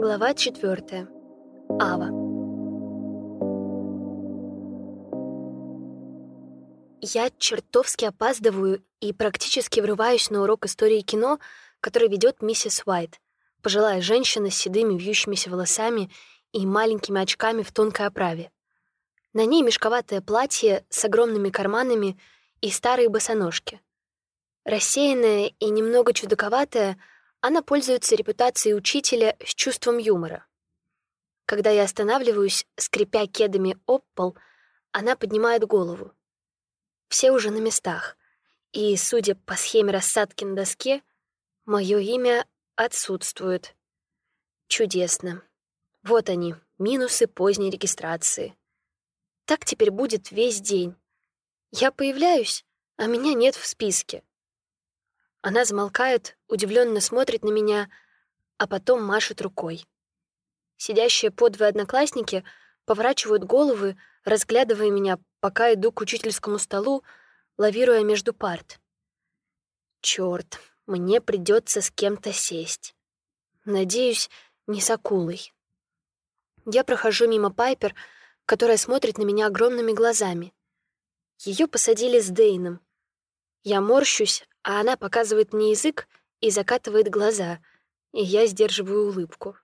Глава 4. Ава. Я чертовски опаздываю и практически врываюсь на урок истории кино, который ведет миссис Уайт, пожилая женщина с седыми вьющимися волосами и маленькими очками в тонкой оправе. На ней мешковатое платье с огромными карманами и старые босоножки. Рассеянная и немного чудаковатая, она пользуется репутацией учителя с чувством юмора. Когда я останавливаюсь, скрипя кедами об пол, она поднимает голову. Все уже на местах, и, судя по схеме рассадки на доске, мое имя отсутствует. Чудесно. Вот они, минусы поздней регистрации. Так теперь будет весь день. Я появляюсь, а меня нет в списке. Она замолкает, удивленно смотрит на меня, а потом машет рукой. Сидящие подвое одноклассники поворачивают головы, разглядывая меня, пока иду к учительскому столу, лавируя между парт. Черт, мне придется с кем-то сесть. Надеюсь, не с акулой. Я прохожу мимо Пайпер, которая смотрит на меня огромными глазами. Ее посадили с Дейном. Я морщусь, а она показывает мне язык и закатывает глаза, и я сдерживаю улыбку.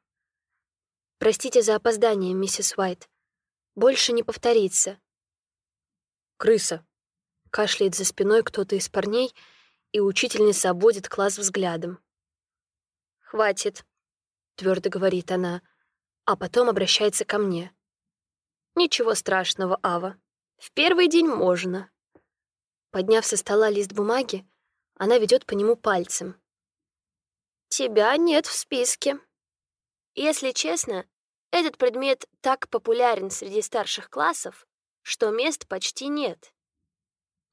«Простите за опоздание, миссис Уайт. Больше не повторится». «Крыса», — кашляет за спиной кто-то из парней, и учительница обводит класс взглядом. «Хватит», — твердо говорит она, а потом обращается ко мне. «Ничего страшного, Ава. В первый день можно». Подняв со стола лист бумаги, она ведет по нему пальцем. «Тебя нет в списке. Если честно, этот предмет так популярен среди старших классов, что мест почти нет».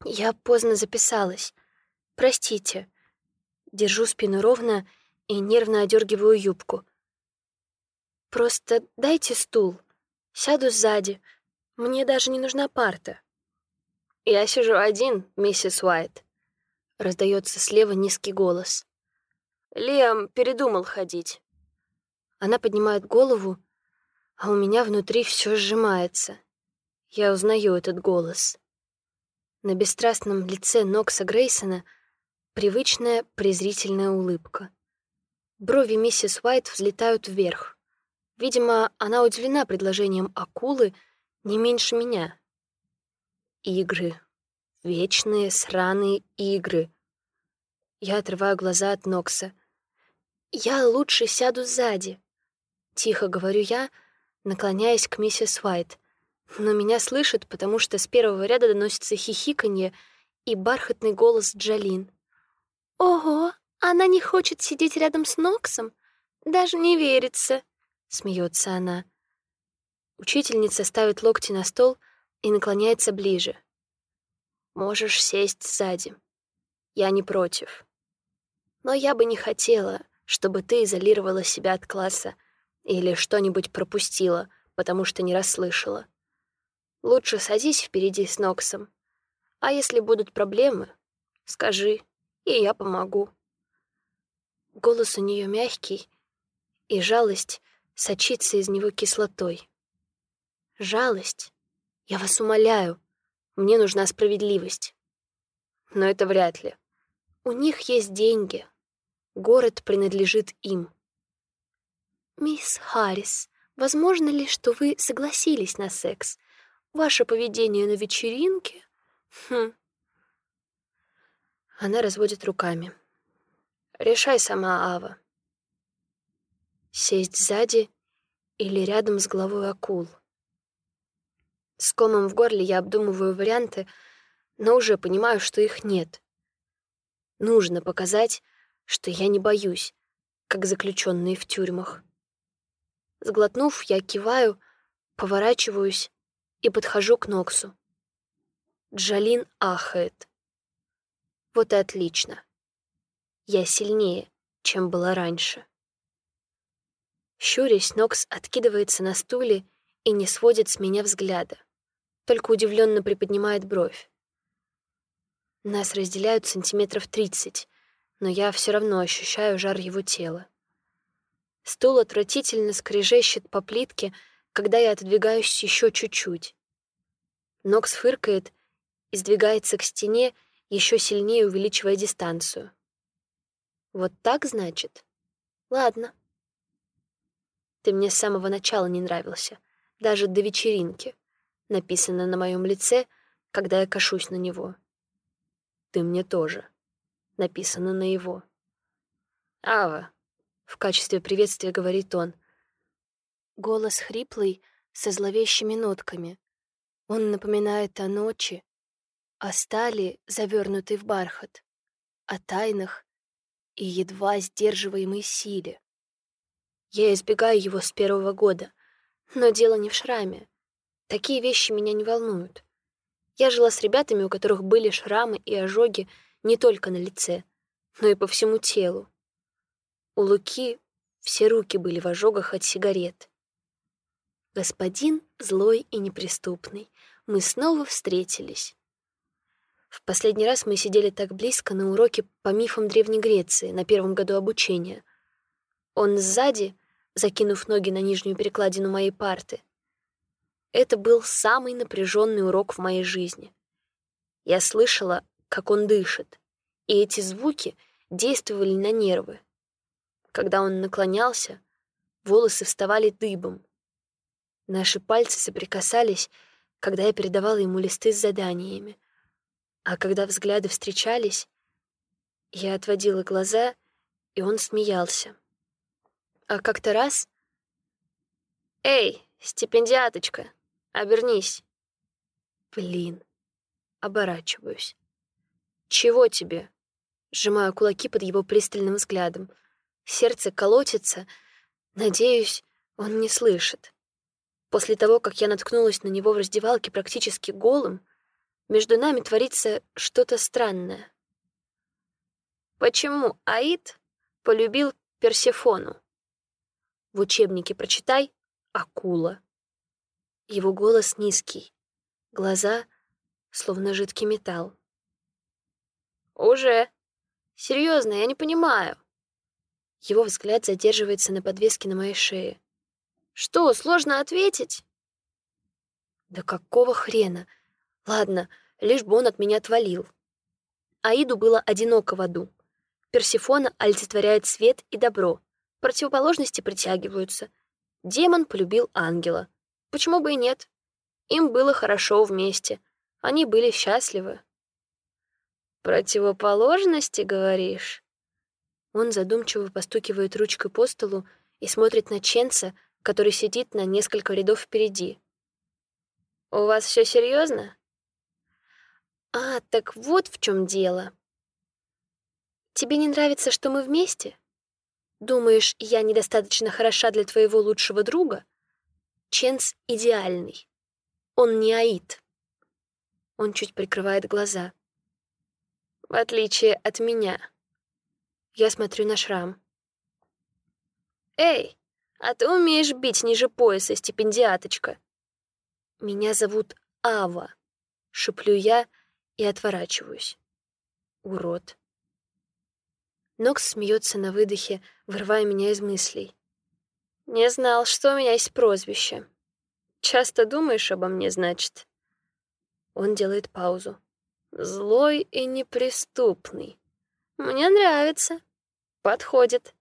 Я поздно записалась. Простите. Держу спину ровно и нервно одергиваю юбку. Просто дайте стул. Сяду сзади. Мне даже не нужна парта. Я сижу один, миссис Уайт. Раздается слева низкий голос. Лиам передумал ходить. Она поднимает голову, а у меня внутри все сжимается. Я узнаю этот голос. На бесстрастном лице Нокса Грейсона привычная презрительная улыбка. Брови миссис Уайт взлетают вверх. Видимо, она удивлена предложением акулы не меньше меня. Игры, Вечные сраные игры. Я отрываю глаза от Нокса. «Я лучше сяду сзади», — тихо говорю я, наклоняясь к миссис Уайт. Но меня слышат, потому что с первого ряда доносится хихиканье и бархатный голос Джалин. «Ого, она не хочет сидеть рядом с Ноксом? Даже не верится», — смеется она. Учительница ставит локти на стол и наклоняется ближе. Можешь сесть сзади. Я не против. Но я бы не хотела, чтобы ты изолировала себя от класса или что-нибудь пропустила, потому что не расслышала. Лучше садись впереди с Ноксом. А если будут проблемы, скажи, и я помогу. Голос у нее мягкий, и жалость сочится из него кислотой. Жалость? Я вас умоляю, мне нужна справедливость. Но это вряд ли. У них есть деньги. Город принадлежит им. «Мисс Харрис, возможно ли, что вы согласились на секс? Ваше поведение на вечеринке...» «Хм...» Она разводит руками. «Решай сама, Ава. Сесть сзади или рядом с головой акул?» С комом в горле я обдумываю варианты, но уже понимаю, что их нет. Нужно показать, что я не боюсь, как заключенные в тюрьмах. Сглотнув, я киваю, поворачиваюсь и подхожу к Ноксу. Джалин ахает. Вот и отлично. Я сильнее, чем была раньше. Щурясь, Нокс откидывается на стуле и не сводит с меня взгляда только удивленно приподнимает бровь. Нас разделяют сантиметров тридцать, но я все равно ощущаю жар его тела. Стул отвратительно скрежещет по плитке, когда я отодвигаюсь еще чуть-чуть. Нокс фыркает и сдвигается к стене, еще сильнее увеличивая дистанцию. Вот так, значит? Ладно. Ты мне с самого начала не нравился, даже до вечеринки, написано на моем лице, когда я кашусь на него. Ты мне тоже, написано на его. Ава, в качестве приветствия говорит он. Голос хриплый, со зловещими нотками. Он напоминает о ночи, о стали, завернутой в бархат, о тайнах и едва сдерживаемой силе. Я избегаю его с первого года, но дело не в шраме. Такие вещи меня не волнуют. Я жила с ребятами, у которых были шрамы и ожоги не только на лице, но и по всему телу. У Луки все руки были в ожогах от сигарет. Господин злой и неприступный, мы снова встретились. В последний раз мы сидели так близко на уроке по мифам Древней Греции на первом году обучения. Он сзади, закинув ноги на нижнюю перекладину моей парты. Это был самый напряженный урок в моей жизни. Я слышала, как он дышит, и эти звуки действовали на нервы. Когда он наклонялся, волосы вставали дыбом. Наши пальцы соприкасались, когда я передавала ему листы с заданиями — а когда взгляды встречались, я отводила глаза, и он смеялся. А как-то раз... «Эй, стипендиаточка, обернись!» Блин, оборачиваюсь. «Чего тебе?» Сжимаю кулаки под его пристальным взглядом. Сердце колотится. Надеюсь, он не слышит. После того, как я наткнулась на него в раздевалке практически голым, между нами творится что-то странное. Почему Аид полюбил Персефону? В учебнике прочитай «Акула». Его голос низкий, глаза словно жидкий металл. «Уже. Серьезно, я не понимаю». Его взгляд задерживается на подвеске на моей шее. «Что, сложно ответить?» «Да какого хрена? Ладно, лишь бы он от меня отвалил. Аиду было одиноко в аду. Персифона олицетворяет свет и добро. Противоположности притягиваются. Демон полюбил ангела. Почему бы и нет? Им было хорошо вместе. Они были счастливы. «Противоположности, говоришь?» Он задумчиво постукивает ручкой по столу и смотрит на Ченца, который сидит на несколько рядов впереди. «У вас все серьезно? А, так вот в чем дело. Тебе не нравится, что мы вместе? Думаешь, я недостаточно хороша для твоего лучшего друга? Ченс идеальный. Он не Аид. Он чуть прикрывает глаза. В отличие от меня. Я смотрю на шрам. Эй, а ты умеешь бить ниже пояса, стипендиаточка? Меня зовут Ава, шеплю я, и отворачиваюсь. Урод. Нокс смеется на выдохе, вырывая меня из мыслей. «Не знал, что у меня есть прозвище. Часто думаешь обо мне, значит?» Он делает паузу. «Злой и неприступный. Мне нравится. Подходит.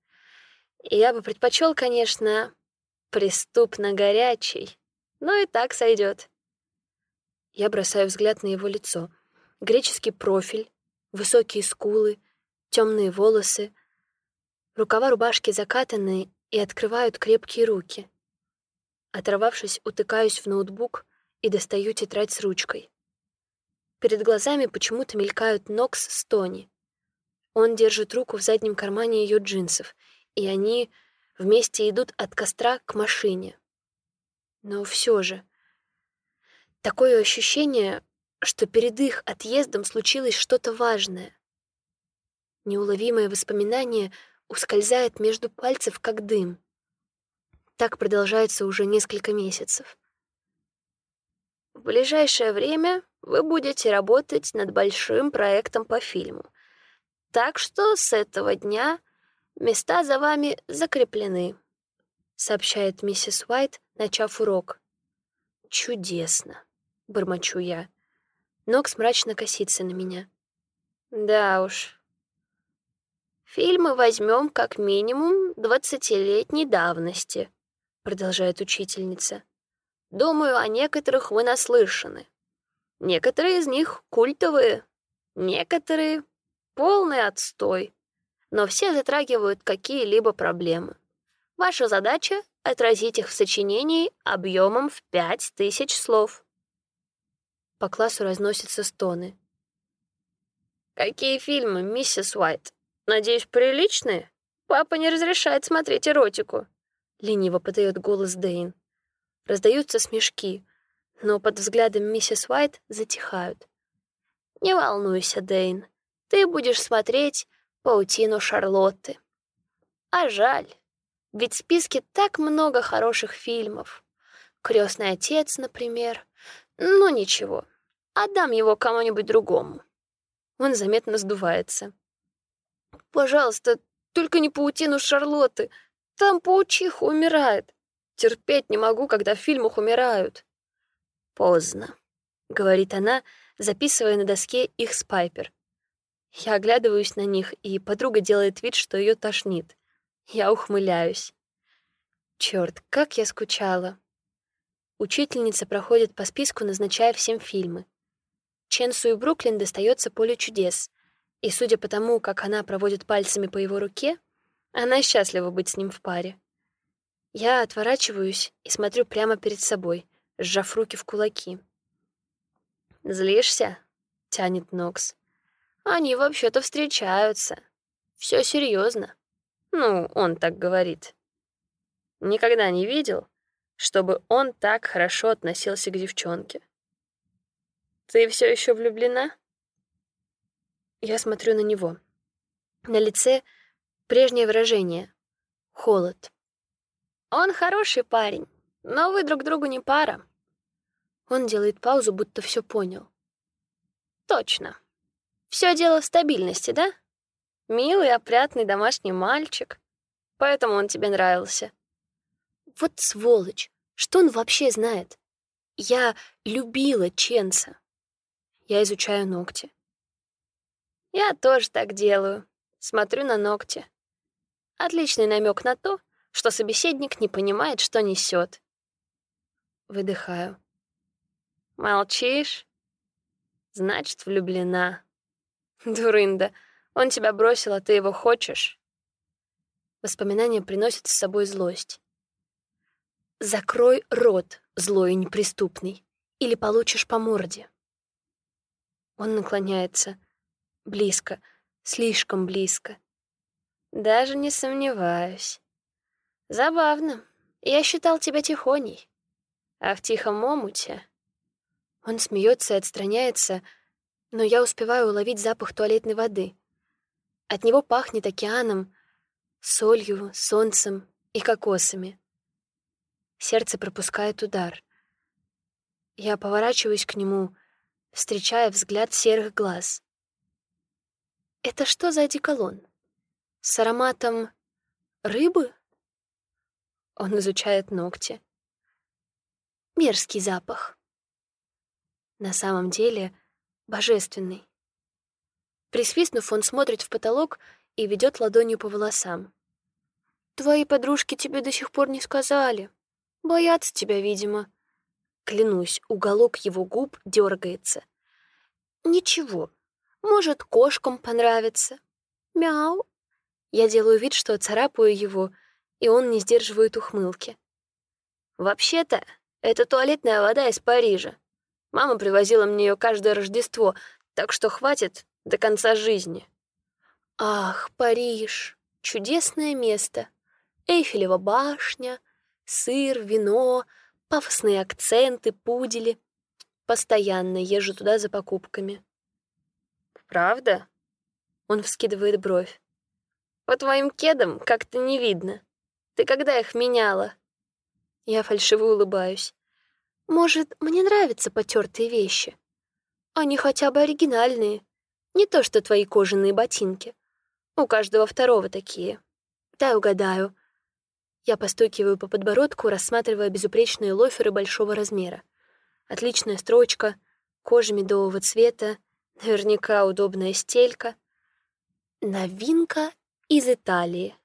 Я бы предпочел, конечно, преступно горячий, но и так сойдет. Я бросаю взгляд на его лицо — греческий профиль, высокие скулы, темные волосы. Рукава рубашки закатаны и открывают крепкие руки. Оторвавшись, утыкаюсь в ноутбук и достаю тетрадь с ручкой. Перед глазами почему-то мелькают Нокс с Тони. Он держит руку в заднем кармане ее джинсов, и они вместе идут от костра к машине. Но все же... Такое ощущение, что перед их отъездом случилось что-то важное. Неуловимое воспоминание ускользает между пальцев, как дым. Так продолжается уже несколько месяцев. В ближайшее время вы будете работать над большим проектом по фильму. Так что с этого дня места за вами закреплены. сообщает миссис Уайт, начав урок. «Чудесно!» — бормочу я. Нокс мрачно косится на меня. «Да уж. Фильмы возьмем как минимум двадцатилетней давности», — продолжает учительница. «Думаю, о некоторых вы наслышаны. Некоторые из них культовые, некоторые — полный отстой, но все затрагивают какие-либо проблемы. Ваша задача — отразить их в сочинении объемом в пять тысяч слов. По классу разносятся стоны. «Какие фильмы, миссис Уайт? Надеюсь, приличные? Папа не разрешает смотреть эротику», — лениво подает голос Дэйн. Раздаются смешки, но под взглядом миссис Уайт затихают. «Не волнуйся, Дэйн, ты будешь смотреть «Паутину Шарлотты». А жаль, ведь в списке так много хороших фильмов. Крестный отец, например. Ну ничего, отдам его кому-нибудь другому. Он заметно сдувается. Пожалуйста, только не паутину Шарлотты. Там паучиха умирает. Терпеть не могу, когда в фильмах умирают. Поздно, говорит она, записывая на доске их с Пайпер. Я оглядываюсь на них, и подруга делает вид, что ее тошнит. Я ухмыляюсь. Черт, как я скучала. Учительница проходит по списку, назначая всем фильмы. Ченсу и Бруклин достается поле чудес, и судя по тому, как она проводит пальцами по его руке, она счастлива быть с ним в паре. Я отворачиваюсь и смотрю прямо перед собой, сжав руки в кулаки. «Злишься?» — тянет Нокс. «Они вообще-то встречаются. Все серьезно. Ну, он так говорит. Никогда не видел, чтобы он так хорошо относился к девчонке. Ты все еще влюблена? Я смотрю на него. На лице прежнее выражение — холод. Он хороший парень, но вы друг другу не пара. Он делает паузу, будто все понял. Точно. Все дело в стабильности, да? Милый, опрятный домашний мальчик. Поэтому он тебе нравился. Вот сволочь! Что он вообще знает? Я любила Ченса. Я изучаю ногти. Я тоже так делаю. Смотрю на ногти. Отличный намек на то, что собеседник не понимает, что несет. Выдыхаю. Молчишь? Значит, влюблена. Дурында. Он тебя бросил, а ты его хочешь? Воспоминания приносят с собой злость. Закрой рот, злой и неприступный, или получишь по морде. Он наклоняется. Близко, слишком близко. Даже не сомневаюсь. Забавно. Я считал тебя тихоней. А в тихом омуте... Он смеется и отстраняется, но я успеваю уловить запах туалетной воды. От него пахнет океаном, солью, солнцем и кокосами. Сердце пропускает удар. Я поворачиваюсь к нему, встречая взгляд серых глаз. Это что за одеколон? С ароматом рыбы? Он изучает ногти. Мерзкий запах. На самом деле божественный. Присвистнув, он смотрит в потолок и ведет ладонью по волосам. «Твои подружки тебе до сих пор не сказали. Боятся тебя, видимо». Клянусь, уголок его губ дергается. «Ничего, может, кошкам понравится. Мяу». Я делаю вид, что царапаю его, и он не сдерживает ухмылки. «Вообще-то, это туалетная вода из Парижа. Мама привозила мне ее каждое Рождество, так что хватит до конца жизни. Ах, Париж, чудесное место. Эйфелева башня, сыр, вино, пафосные акценты, пудели. Постоянно езжу туда за покупками. Правда? Он вскидывает бровь. По твоим кедам как-то не видно. Ты когда их меняла? Я фальшиво улыбаюсь. Может, мне нравятся потертые вещи? Они хотя бы оригинальные. Не то что твои кожаные ботинки. У каждого второго такие. Дай угадаю. Я постукиваю по подбородку, рассматривая безупречные лоферы большого размера. Отличная строчка, кожа медового цвета, наверняка удобная стелька. Новинка из Италии.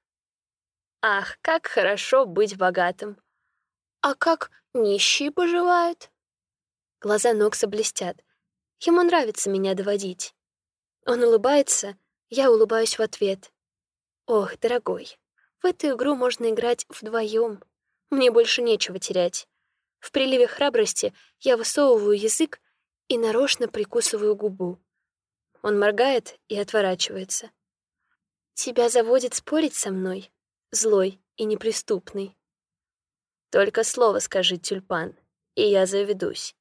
Ах, как хорошо быть богатым. А как нищие поживают? Глаза Нокса блестят. Ему нравится меня доводить. Он улыбается, я улыбаюсь в ответ. Ох, дорогой, в эту игру можно играть вдвоем. Мне больше нечего терять. В приливе храбрости я высовываю язык и нарочно прикусываю губу. Он моргает и отворачивается. Тебя заводит спорить со мной, злой и неприступный. Только слово скажи, тюльпан, и я заведусь.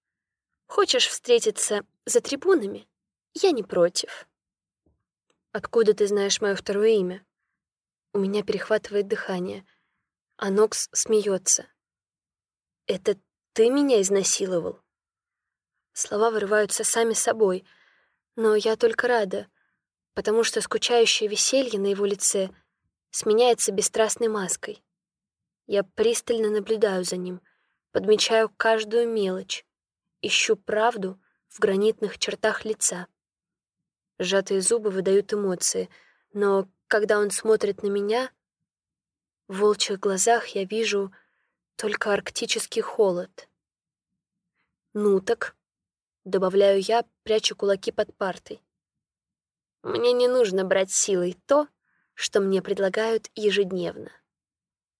Хочешь встретиться за трибунами? Я не против. Откуда ты знаешь мое второе имя? У меня перехватывает дыхание, а Нокс смеется. Это ты меня изнасиловал? Слова вырываются сами собой, но я только рада, потому что скучающее веселье на его лице сменяется бесстрастной маской. Я пристально наблюдаю за ним, подмечаю каждую мелочь, ищу правду в гранитных чертах лица. Сжатые зубы выдают эмоции, но когда он смотрит на меня, в волчьих глазах я вижу только арктический холод. «Ну так», — добавляю я, прячу кулаки под партой. «Мне не нужно брать силой то, что мне предлагают ежедневно.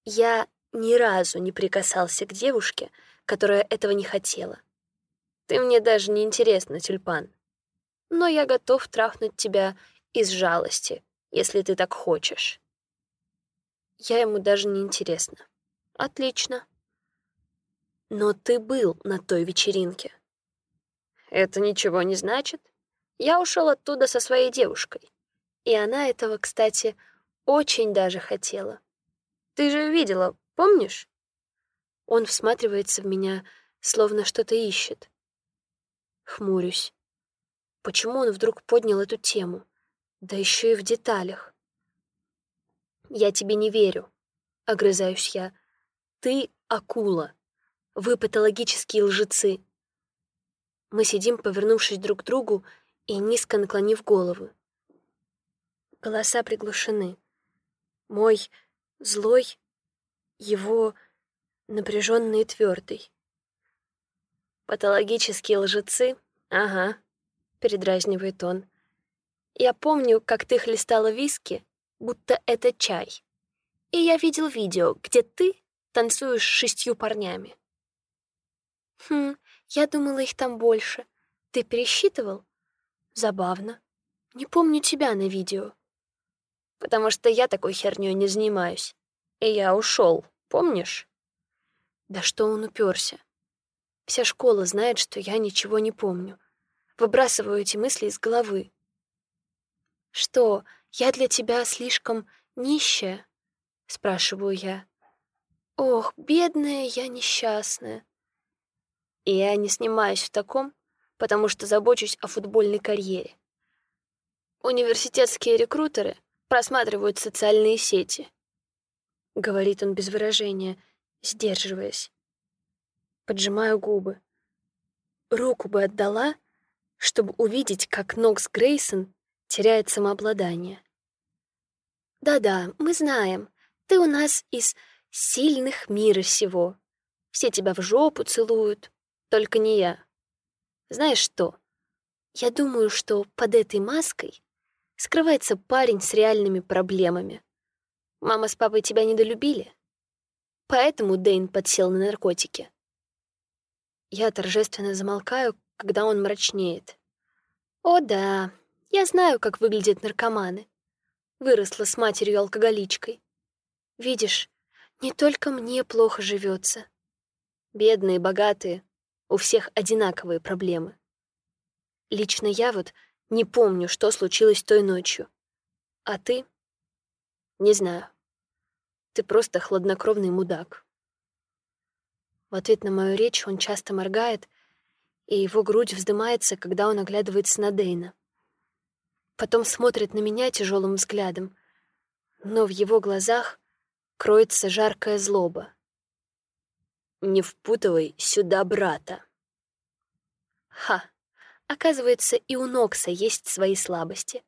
Я ни разу не прикасался к девушке, которая этого не хотела. Ты мне даже не интересна, тюльпан но я готов трахнуть тебя из жалости, если ты так хочешь. Я ему даже не интересна. Отлично. Но ты был на той вечеринке. Это ничего не значит. Я ушел оттуда со своей девушкой. И она этого, кстати, очень даже хотела. Ты же видела, помнишь? Он всматривается в меня, словно что-то ищет. Хмурюсь. Почему он вдруг поднял эту тему? Да еще и в деталях. «Я тебе не верю», — огрызаюсь я. «Ты акула. Вы патологические лжецы». Мы сидим, повернувшись друг к другу и низко наклонив головы. Голоса приглушены. Мой злой, его напряженный и твердый. Патологические лжецы? Ага передразнивает он. Я помню, как ты хлестала виски, будто это чай. И я видел видео, где ты танцуешь с шестью парнями. Хм, я думала, их там больше. Ты пересчитывал? Забавно. Не помню тебя на видео. Потому что я такой хернёй не занимаюсь. И я ушел, помнишь? Да что он уперся? Вся школа знает, что я ничего не помню. Выбрасываю эти мысли из головы. «Что, я для тебя слишком нищая?» — спрашиваю я. «Ох, бедная я несчастная». И я не снимаюсь в таком, потому что забочусь о футбольной карьере. Университетские рекрутеры просматривают социальные сети. Говорит он без выражения, сдерживаясь. Поджимаю губы. Руку бы отдала, чтобы увидеть, как Нокс Грейсон теряет самообладание. «Да-да, мы знаем. Ты у нас из сильных мира сего. Все тебя в жопу целуют, только не я. Знаешь что? Я думаю, что под этой маской скрывается парень с реальными проблемами. Мама с папой тебя недолюбили, поэтому Дэйн подсел на наркотики. Я торжественно замолкаю, когда он мрачнеет. «О да, я знаю, как выглядят наркоманы. Выросла с матерью-алкоголичкой. Видишь, не только мне плохо живется. Бедные, богатые, у всех одинаковые проблемы. Лично я вот не помню, что случилось той ночью. А ты? Не знаю. Ты просто хладнокровный мудак. В ответ на мою речь он часто моргает, и его грудь вздымается, когда он оглядывается на Дейна. Потом смотрит на меня тяжелым взглядом, но в его глазах кроется жаркая злоба. «Не впутывай сюда брата». Ха! Оказывается, и у Нокса есть свои слабости.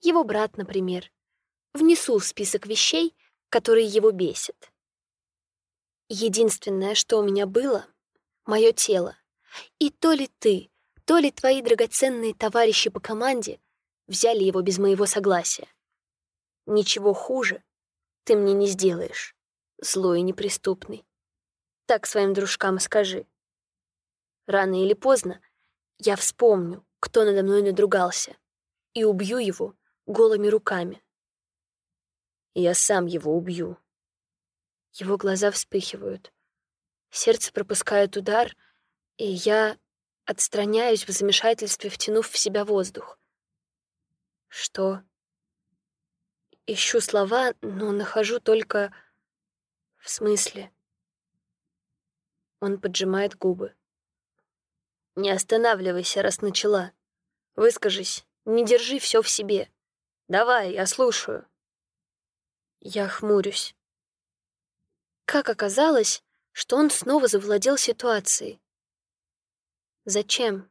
Его брат, например. Внесу в список вещей, которые его бесят. Единственное, что у меня было — мое тело. И то ли ты, то ли твои драгоценные товарищи по команде взяли его без моего согласия. Ничего хуже ты мне не сделаешь, злой и неприступный. Так своим дружкам скажи. Рано или поздно я вспомню, кто надо мной надругался, и убью его голыми руками. Я сам его убью. Его глаза вспыхивают. Сердце пропускает удар, и я отстраняюсь в замешательстве, втянув в себя воздух. Что? Ищу слова, но нахожу только... В смысле? Он поджимает губы. Не останавливайся, раз начала. Выскажись, не держи все в себе. Давай, я слушаю. Я хмурюсь. Как оказалось, что он снова завладел ситуацией? Зачем?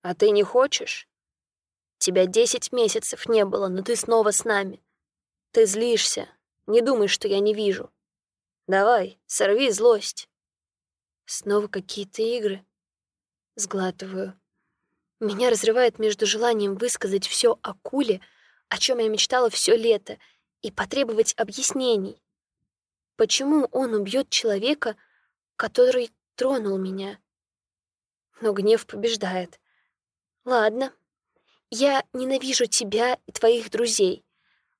А ты не хочешь? Тебя десять месяцев не было, но ты снова с нами. Ты злишься. Не думай, что я не вижу. Давай, сорви злость. Снова какие-то игры. Сглатываю. Меня разрывает между желанием высказать все о Куле, о чем я мечтала все лето, и потребовать объяснений. Почему он убьет человека, который тронул меня? Но гнев побеждает. Ладно, я ненавижу тебя и твоих друзей.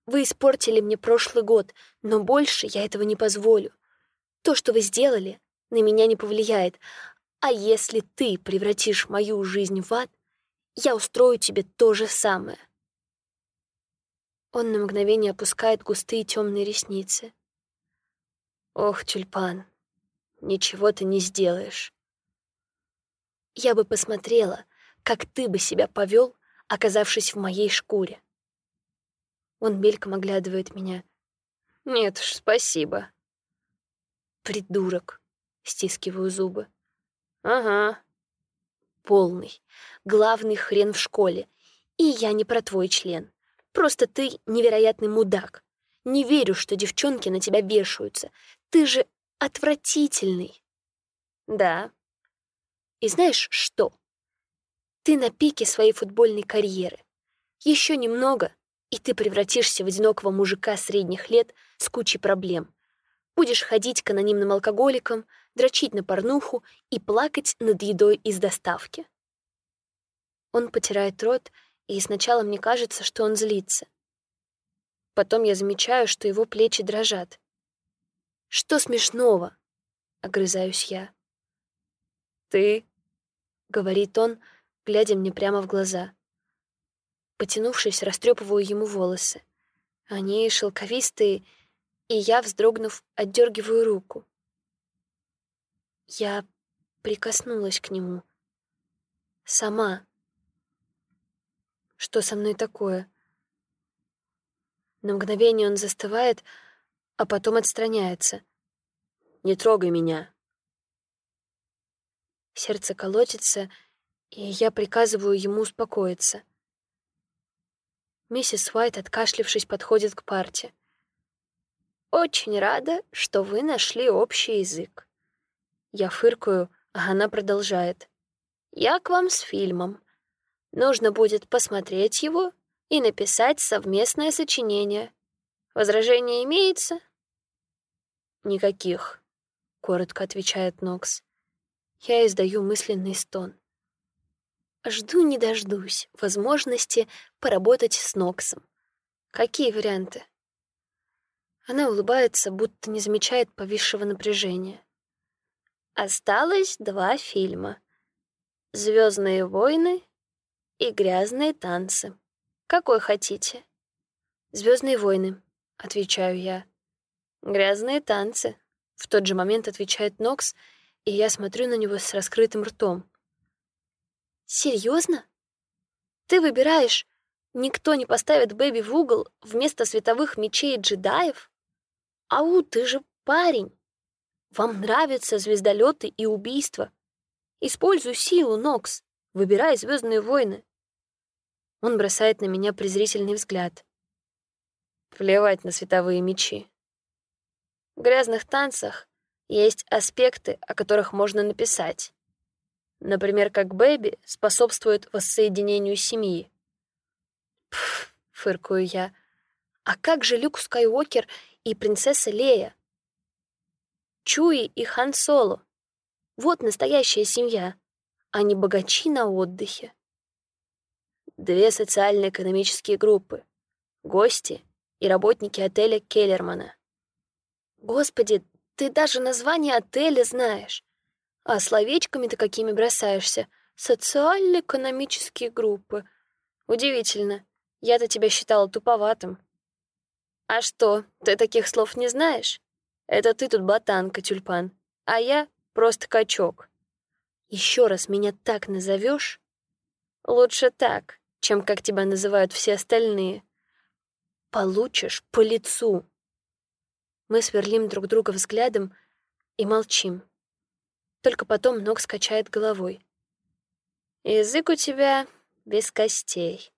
Вы испортили мне прошлый год, но больше я этого не позволю. То, что вы сделали, на меня не повлияет. А если ты превратишь мою жизнь в ад, я устрою тебе то же самое. Он на мгновение опускает густые темные ресницы. Ох, тюльпан, ничего ты не сделаешь. Я бы посмотрела, как ты бы себя повел, оказавшись в моей шкуре. Он мельком оглядывает меня. «Нет уж, спасибо». «Придурок», — стискиваю зубы. «Ага». «Полный, главный хрен в школе. И я не про твой член. Просто ты невероятный мудак. Не верю, что девчонки на тебя вешаются. Ты же отвратительный». «Да». «И знаешь что?» Ты на пике своей футбольной карьеры. Еще немного, и ты превратишься в одинокого мужика средних лет с кучей проблем. Будешь ходить к анонимным алкоголикам, дрочить на порнуху и плакать над едой из доставки. Он потирает рот, и сначала мне кажется, что он злится. Потом я замечаю, что его плечи дрожат. «Что смешного?» — огрызаюсь я. «Ты», — говорит он, глядя мне прямо в глаза. Потянувшись, растрепываю ему волосы. Они шелковистые, и я, вздрогнув, отдергиваю руку. Я прикоснулась к нему. Сама. Что со мной такое? На мгновение он застывает, а потом отстраняется. «Не трогай меня!» Сердце колотится, и я приказываю ему успокоиться. Миссис Уайт, откашлившись, подходит к парте. «Очень рада, что вы нашли общий язык». Я фыркаю, а она продолжает. «Я к вам с фильмом. Нужно будет посмотреть его и написать совместное сочинение. Возражение имеется?» «Никаких», — коротко отвечает Нокс. Я издаю мысленный стон. Жду не дождусь возможности поработать с Ноксом. Какие варианты? Она улыбается, будто не замечает повисшего напряжения. Осталось два фильма. «Звездные войны» и «Грязные танцы». Какой хотите? «Звездные войны», — отвечаю я. «Грязные танцы», — в тот же момент отвечает Нокс, и я смотрю на него с раскрытым ртом. Серьезно? Ты выбираешь, никто не поставит Бэби в угол вместо световых мечей джедаев? «Ау, ты же парень! Вам нравятся звездолеты и убийства. Используй силу, Нокс. Выбирай звездные войны». Он бросает на меня презрительный взгляд. Плевать на световые мечи. В грязных танцах есть аспекты, о которых можно написать. Например, как Бэби способствует воссоединению семьи. Пф, фыркую я. А как же Люк Скайуокер и принцесса Лея? Чуи и Хан Соло. Вот настоящая семья, а не богачи на отдыхе. Две социально-экономические группы. Гости и работники отеля Келлермана. Господи, ты даже название отеля знаешь. А словечками-то какими бросаешься? Социально-экономические группы. Удивительно. Я-то тебя считала туповатым. А что, ты таких слов не знаешь? Это ты тут ботанка, тюльпан, а я просто качок. Еще раз меня так назовешь? Лучше так, чем как тебя называют все остальные. Получишь по лицу. Мы сверлим друг друга взглядом и молчим. Только потом ног скачает головой. Язык у тебя без костей.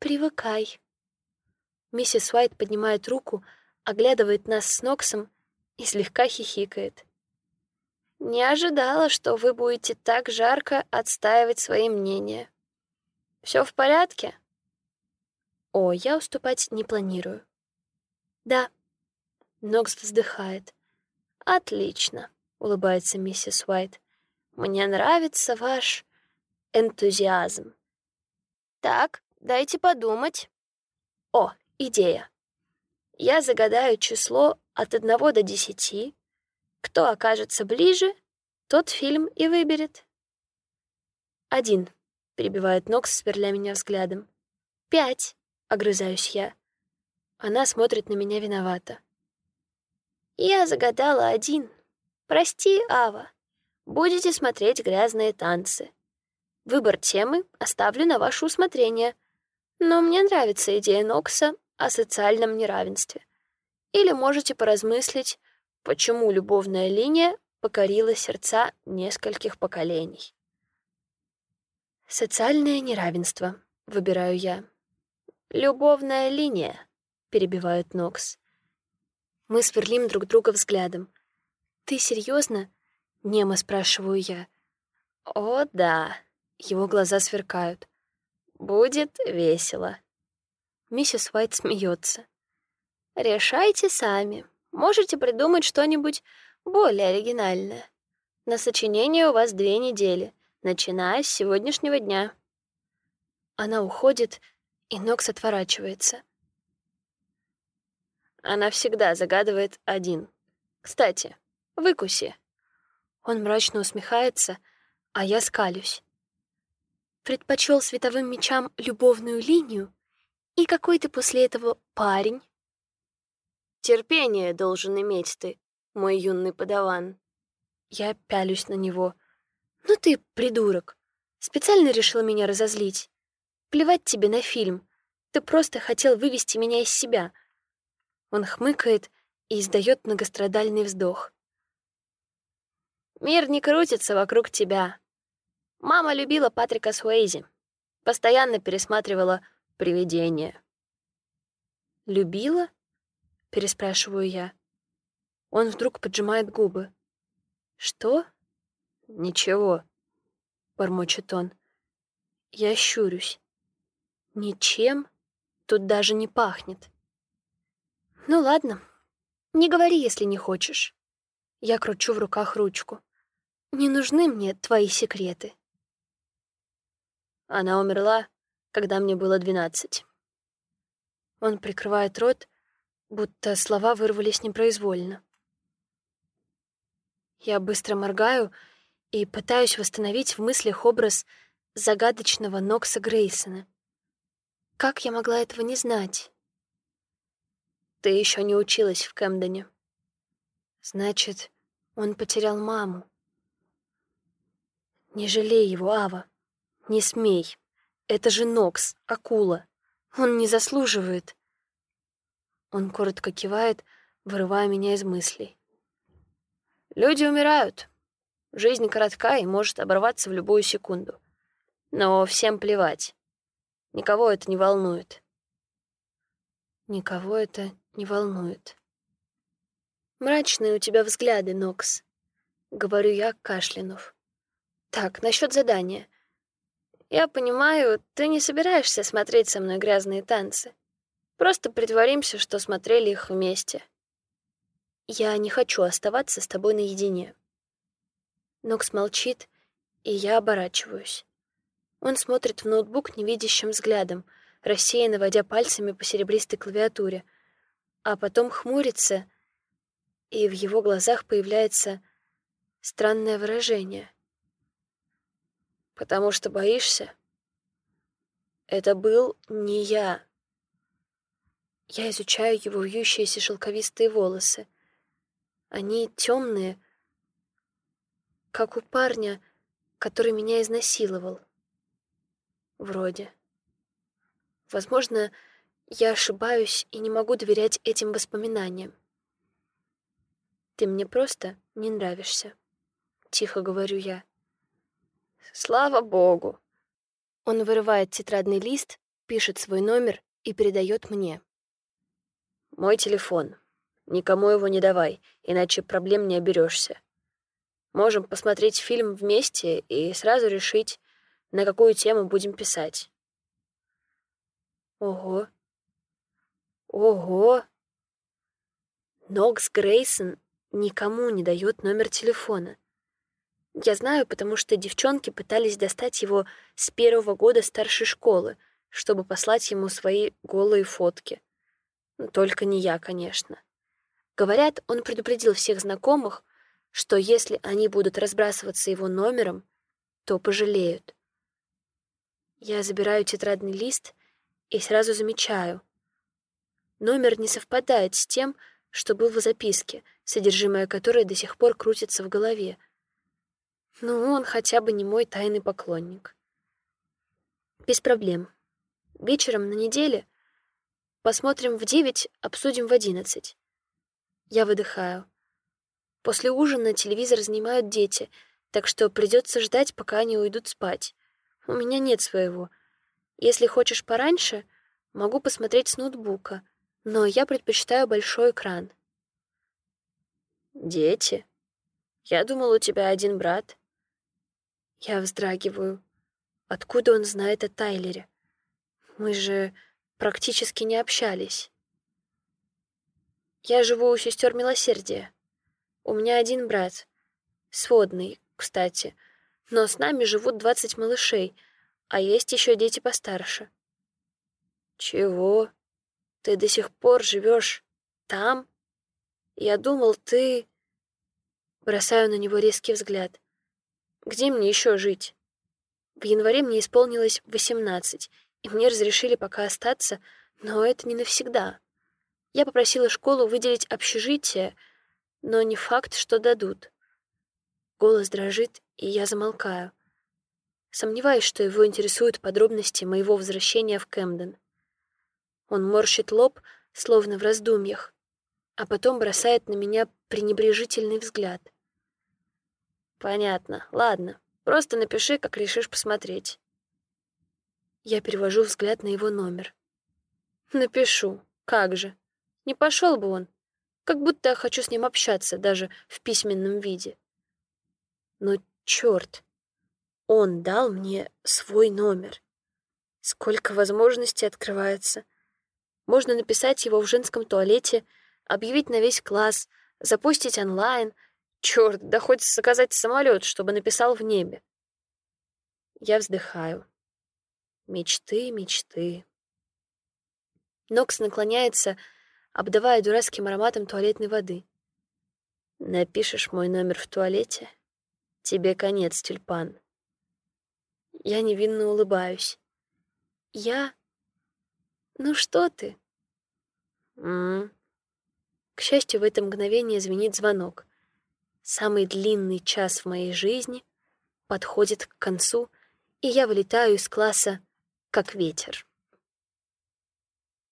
Привыкай. Миссис Уайт поднимает руку, оглядывает нас с Ноксом и слегка хихикает. «Не ожидала, что вы будете так жарко отстаивать свои мнения. Все в порядке?» «О, я уступать не планирую». «Да». Нокс вздыхает. «Отлично», — улыбается миссис Уайт. «Мне нравится ваш энтузиазм». «Так, дайте подумать». «О, идея. Я загадаю число от одного до десяти. Кто окажется ближе, тот фильм и выберет. Один, перебивает Нокс, сверля меня взглядом. Пять, огрызаюсь я. Она смотрит на меня виновато. Я загадала один. Прости, Ава. Будете смотреть грязные танцы. Выбор темы оставлю на ваше усмотрение. Но мне нравится идея Нокса о социальном неравенстве. Или можете поразмыслить, почему любовная линия покорила сердца нескольких поколений. Социальное неравенство, выбираю я. Любовная линия, перебивает Нокс. Мы сверлим друг друга взглядом. Ты серьезно? Немо спрашиваю я. О, да. Его глаза сверкают. Будет весело. Миссис Уайт смеется. Решайте сами. Можете придумать что-нибудь более оригинальное. На сочинение у вас две недели, начиная с сегодняшнего дня. Она уходит, и Нокс отворачивается. Она всегда загадывает один. Кстати, выкуси. Он мрачно усмехается, а я скалюсь. Предпочел световым мечам любовную линию? И какой ты после этого парень? Терпение должен иметь ты, мой юный подаван. Я пялюсь на него. Ну ты придурок. Специально решил меня разозлить. Плевать тебе на фильм. Ты просто хотел вывести меня из себя. Он хмыкает и издает многострадальный вздох. Мир не крутится вокруг тебя. Мама любила Патрика Суэйзи. Постоянно пересматривала «Привидение». Любила? переспрашиваю я. Он вдруг поджимает губы. Что? Ничего, бормочет он. Я щурюсь. Ничем тут даже не пахнет. Ну ладно, не говори, если не хочешь. Я кручу в руках ручку. Не нужны мне твои секреты. Она умерла, когда мне было двенадцать. Он прикрывает рот, будто слова вырвались непроизвольно. Я быстро моргаю и пытаюсь восстановить в мыслях образ загадочного Нокса Грейсона. Как я могла этого не знать? Ты еще не училась в Кэмдене. Значит, он потерял маму. Не жалей его, Ава. Не смей. Это же Нокс, акула. Он не заслуживает. Он коротко кивает, вырывая меня из мыслей. Люди умирают. Жизнь коротка и может оборваться в любую секунду. Но всем плевать. Никого это не волнует. Никого это не волнует. Мрачные у тебя взгляды, Нокс. Говорю я, кашлянув. Так, насчет задания. Я понимаю, ты не собираешься смотреть со мной грязные танцы. Просто притворимся, что смотрели их вместе. Я не хочу оставаться с тобой наедине. Нокс молчит, и я оборачиваюсь. Он смотрит в ноутбук невидящим взглядом, рассеянно водя пальцами по серебристой клавиатуре, а потом хмурится, и в его глазах появляется странное выражение. «Потому что боишься?» «Это был не я». Я изучаю его вьющиеся шелковистые волосы. Они темные, как у парня, который меня изнасиловал. Вроде. Возможно, я ошибаюсь и не могу доверять этим воспоминаниям. Ты мне просто не нравишься, тихо говорю я. Слава богу. Он вырывает тетрадный лист, пишет свой номер и передает мне. Мой телефон. Никому его не давай, иначе проблем не оберешься. Можем посмотреть фильм вместе и сразу решить, на какую тему будем писать. Ого. Ого. Нокс Грейсон никому не дает номер телефона. Я знаю, потому что девчонки пытались достать его с первого года старшей школы, чтобы послать ему свои голые фотки. Только не я, конечно. Говорят, он предупредил всех знакомых, что если они будут разбрасываться его номером, то пожалеют. Я забираю тетрадный лист и сразу замечаю. Номер не совпадает с тем, что был в записке, содержимое которой до сих пор крутится в голове. Ну, он хотя бы не мой тайный поклонник. Без проблем. Вечером на неделе посмотрим в девять, обсудим в одиннадцать. Я выдыхаю. После ужина телевизор занимают дети, так что придется ждать, пока они уйдут спать. У меня нет своего. Если хочешь пораньше, могу посмотреть с ноутбука, но я предпочитаю большой экран. Дети? Я думал, у тебя один брат. Я вздрагиваю. Откуда он знает о Тайлере? Мы же практически не общались. Я живу у сестер Милосердия. У меня один брат. Сводный, кстати. Но с нами живут двадцать малышей, а есть еще дети постарше. Чего? Ты до сих пор живешь там? Я думал, ты... Бросаю на него резкий взгляд. Где мне еще жить? В январе мне исполнилось восемнадцать, и мне разрешили пока остаться, но это не навсегда. Я попросила школу выделить общежитие, но не факт, что дадут. Голос дрожит, и я замолкаю. Сомневаюсь, что его интересуют подробности моего возвращения в Кэмден. Он морщит лоб, словно в раздумьях, а потом бросает на меня пренебрежительный взгляд. Понятно. Ладно. Просто напиши, как решишь посмотреть. Я перевожу взгляд на его номер. Напишу. Как же? Не пошел бы он. Как будто я хочу с ним общаться, даже в письменном виде. Но черт, он дал мне свой номер. Сколько возможностей открывается. Можно написать его в женском туалете, объявить на весь класс, запустить онлайн. Черт, да хоть заказать самолет, чтобы написал в небе. Я вздыхаю. Мечты, мечты. Нокс наклоняется, обдавая дурацким ароматом туалетной воды. «Напишешь мой номер в туалете? Тебе конец, тюльпан». Я невинно улыбаюсь. «Я? Ну что ты?» М -м. К счастью, в это мгновение звенит звонок. Самый длинный час в моей жизни подходит к концу, и я вылетаю из класса, как ветер.